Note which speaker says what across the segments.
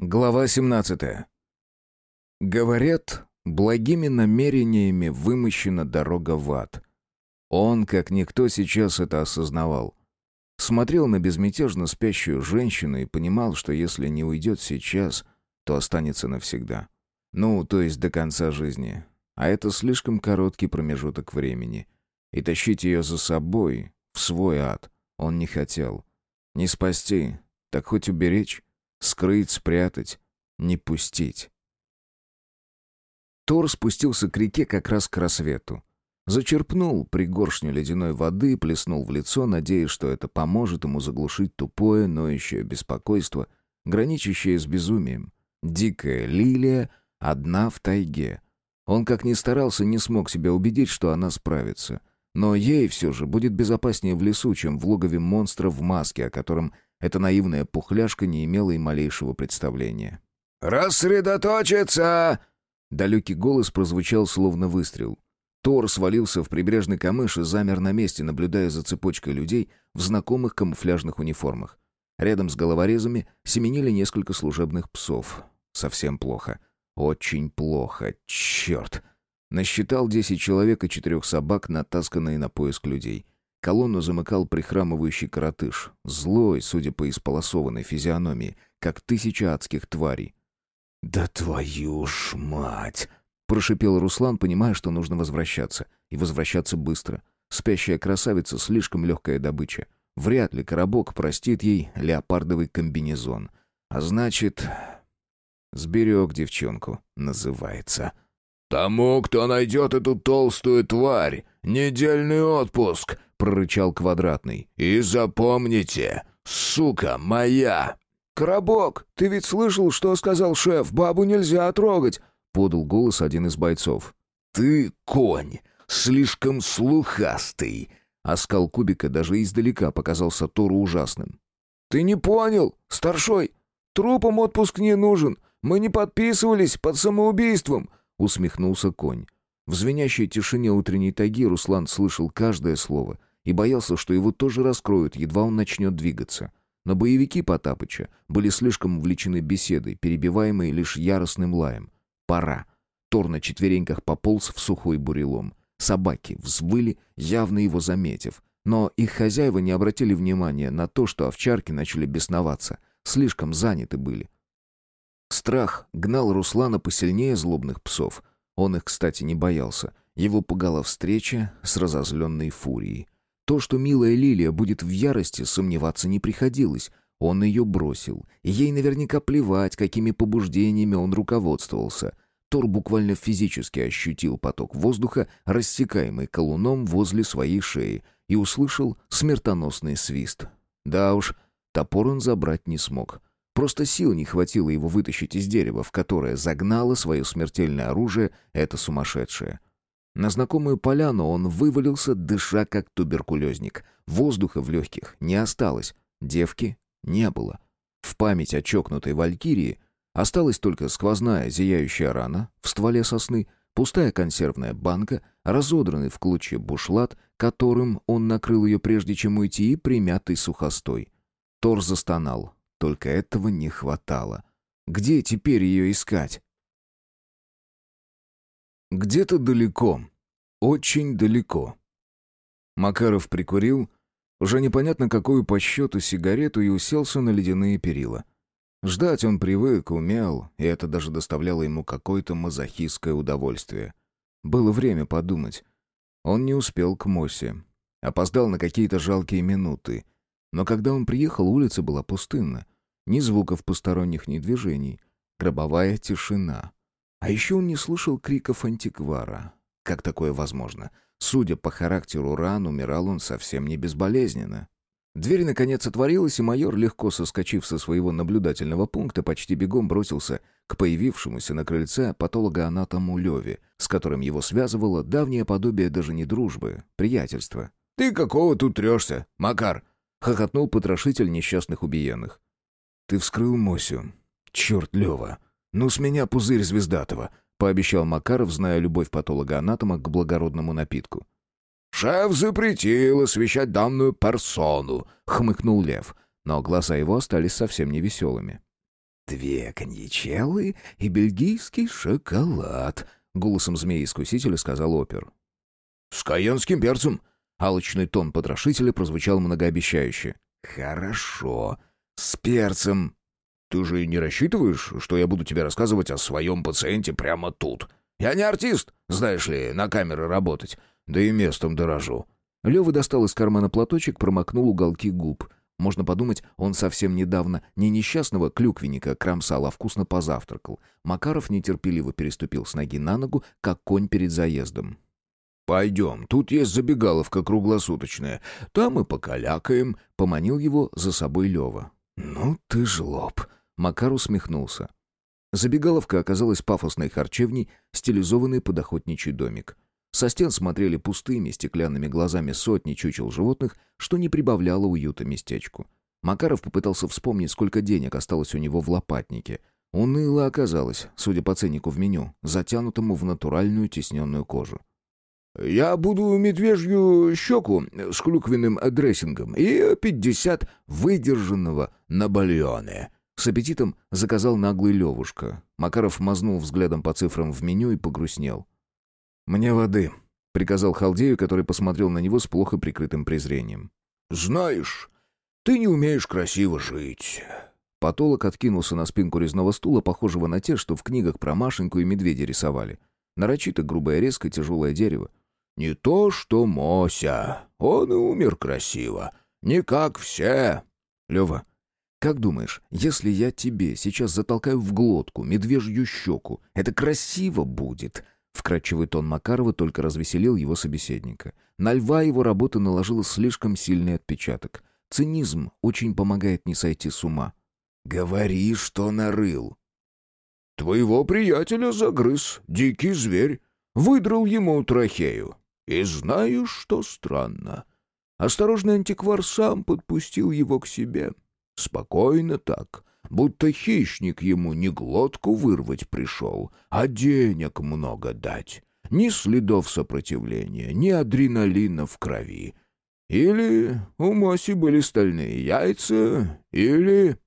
Speaker 1: Глава 17. Говорят, благими намерениями вымощена дорога в ад. Он, как никто, сейчас это осознавал. Смотрел на безмятежно спящую женщину и понимал, что если не уйдет сейчас, то останется навсегда. Ну, то есть до конца жизни. А это слишком короткий промежуток времени. И тащить ее за собой, в свой ад, он не хотел. Не спасти, так хоть уберечь. Скрыть, спрятать, не пустить. Тор спустился к реке как раз к рассвету. Зачерпнул пригоршню ледяной воды, плеснул в лицо, надеясь, что это поможет ему заглушить тупое, ноющее беспокойство, граничащее с безумием. Дикая лилия одна в тайге. Он, как ни старался, не смог себя убедить, что она справится. Но ей все же будет безопаснее в лесу, чем в логове монстра в маске, о котором эта наивная пухляшка не имела и малейшего представления.
Speaker 2: «Рассредоточиться!»
Speaker 1: Далекий голос прозвучал словно выстрел. Тор свалился в прибрежный камыш и замер на месте, наблюдая за цепочкой людей в знакомых камуфляжных униформах. Рядом с головорезами семенили несколько служебных псов. Совсем плохо. Очень плохо. Черт! Насчитал десять человек и четырех собак, натасканные на поиск людей. Колонну замыкал прихрамывающий коротыш, злой, судя по исполосованной физиономии, как тысяча адских тварей.
Speaker 2: «Да твою ж мать!»
Speaker 1: — прошипел Руслан, понимая, что нужно возвращаться. И возвращаться быстро. Спящая красавица — слишком легкая добыча. Вряд ли Коробок простит ей леопардовый комбинезон. А значит... «Сберег девчонку» называется.
Speaker 2: «Тому, кто найдет эту толстую тварь, недельный отпуск!» — прорычал Квадратный. «И запомните, сука моя!»
Speaker 3: «Коробок, ты ведь слышал, что сказал шеф? Бабу нельзя трогать!» — подал голос один из бойцов.
Speaker 2: «Ты конь, слишком слухастый!»
Speaker 1: Оскал кубика даже издалека показался Тору ужасным.
Speaker 3: «Ты не понял, старшой? Трупам отпуск не нужен. Мы не подписывались под самоубийством
Speaker 1: усмехнулся конь. В звенящей тишине утренней тайги Руслан слышал каждое слово и боялся, что его тоже раскроют, едва он начнет двигаться. Но боевики Потапыча были слишком увлечены беседой, перебиваемой лишь яростным лаем. «Пора!» Тор на четвереньках пополз в сухой бурелом. Собаки взвыли, явно его заметив. Но их хозяева не обратили внимания на то, что овчарки начали бесноваться. Слишком заняты были. Страх гнал Руслана посильнее злобных псов. Он их, кстати, не боялся. Его пугала встреча с разозленной фурией. То, что милая Лилия будет в ярости, сомневаться не приходилось. Он ее бросил. Ей наверняка плевать, какими побуждениями он руководствовался. Тор буквально физически ощутил поток воздуха, рассекаемый колуном возле своей шеи, и услышал смертоносный свист. Да уж, топор он забрать не смог. Просто сил не хватило его вытащить из дерева, в которое загнало свое смертельное оружие это сумасшедшее. На знакомую поляну он вывалился, дыша как туберкулезник. Воздуха в легких не осталось, девки не было. В память о чокнутой валькирии осталась только сквозная зияющая рана в стволе сосны, пустая консервная банка, разодранный в клочья бушлат, которым он накрыл ее прежде чем уйти, и примятый сухостой. Тор застонал, только этого не хватало. Где теперь ее искать? Где-то далеко. Очень далеко. Макаров прикурил, уже непонятно какую по счету сигарету и уселся на ледяные перила. Ждать он привык, умел, и это даже доставляло ему какое-то мазохистское удовольствие. Было время подумать. Он не успел к Мосе. Опоздал на какие-то жалкие минуты — но когда он приехал, улица была пустынна. Ни звуков посторонних, ни движений. Гробовая тишина. А еще он не слышал криков антиквара. Как такое возможно? Судя по характеру ран, умирал он совсем не безболезненно. Дверь наконец отворилась, и майор, легко соскочив со своего наблюдательного пункта, почти бегом бросился к появившемуся на крыльце патологоанатому Леве, с которым его связывало давнее подобие даже не дружбы, приятельства.
Speaker 2: «Ты какого тут трешься, Макар?»
Speaker 1: — хохотнул потрошитель несчастных убиенных.
Speaker 2: «Ты вскрыл Мосю. Черт, Лева. Ну, с меня пузырь звездатого», — пообещал Макаров, зная любовь патолога-анатома к благородному напитку. «Шеф запретил освещать данную персону», — хмыкнул Лев, но глаза его остались совсем невеселыми.
Speaker 1: две коньячеллы и бельгийский шоколад», — голосом змеи-искусителя сказал опер.
Speaker 2: «С каенским перцем!» — алчный тон потрошителя прозвучал многообещающе.
Speaker 1: «Хорошо. С перцем».
Speaker 2: «Ты же не рассчитываешь, что я буду тебе рассказывать о своем пациенте прямо тут? Я не артист, знаешь ли, на камеры работать. Да и местом дорожу».
Speaker 1: Лёва достал из кармана платочек, промокнул уголки губ. Можно подумать, он совсем недавно не несчастного клюквенника кромсал, а вкусно позавтракал. Макаров нетерпеливо переступил с ноги на ногу, как конь перед заездом.
Speaker 2: «Пойдем, тут есть забегаловка круглосуточная. Там и покалякаем», —
Speaker 1: поманил его за собой Лева.
Speaker 2: «Ну ты жлоб», —
Speaker 1: Макар усмехнулся. Забегаловка оказалась пафосной харчевней, стилизованной под охотничий домик. Со стен смотрели пустыми стеклянными глазами сотни чучел животных, что не прибавляло уюта местечку. Макаров попытался вспомнить, сколько денег осталось у него в лопатнике. Уныло оказалось, судя по ценнику в меню, затянутому в натуральную тесненную кожу.
Speaker 2: «Я буду медвежью щеку с клюквенным дрессингом и пятьдесят выдержанного на бульоне»,
Speaker 1: с аппетитом заказал наглый Левушка. Макаров мазнул взглядом по цифрам в меню и погрустнел. «Мне воды», — приказал Халдею, который посмотрел на него с плохо прикрытым презрением.
Speaker 2: «Знаешь, ты не умеешь красиво жить».
Speaker 1: Потолок откинулся на спинку резного стула, похожего на те, что в книгах про Машеньку и медведя рисовали. Нарочито грубое резко тяжелое дерево.
Speaker 2: «Не то что Мося. Он и умер красиво. Не как все».
Speaker 1: «Лева, как думаешь, если я тебе сейчас затолкаю в глотку медвежью щеку, это красиво будет?» Вкрадчивый тон Макарова только развеселил его собеседника. На льва его работа наложила слишком сильный отпечаток. Цинизм очень помогает не сойти с ума.
Speaker 2: «Говори, что нарыл». «Твоего приятеля загрыз дикий зверь, выдрал ему трахею. И знаешь, что странно? Осторожный антиквар сам подпустил его к себе. Спокойно так, будто хищник ему не глотку вырвать пришел, а денег много дать. Ни следов сопротивления, ни адреналина в крови. Или у Моси были стальные яйца, или...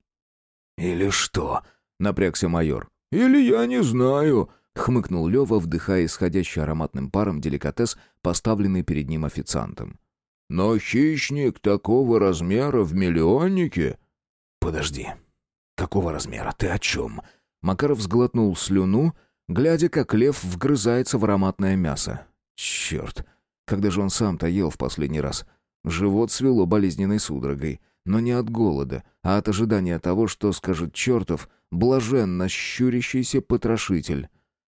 Speaker 1: «Или что?» — напрягся майор.
Speaker 2: «Или я не знаю», —
Speaker 1: хмыкнул Лева, вдыхая исходящий ароматным паром деликатес, поставленный перед ним официантом.
Speaker 2: «Но хищник такого размера в миллионнике...»
Speaker 1: «Подожди, Какого размера? Ты о чем?» Макаров сглотнул слюну, глядя, как лев вгрызается в ароматное мясо. «Черт! Когда же он сам-то ел в последний раз?» Живот свело болезненной судорогой. Но не от голода, а от ожидания того, что скажет чертов, блаженно щурящийся потрошитель.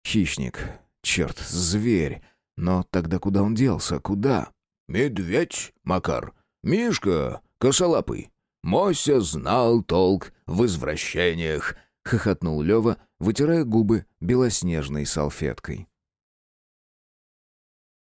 Speaker 1: Хищник. Черт, зверь. Но тогда куда он делся? Куда?
Speaker 2: «Медведь, Макар. Мишка, косолапый. Мося знал толк в извращениях», —
Speaker 1: хохотнул Лева, вытирая губы белоснежной салфеткой.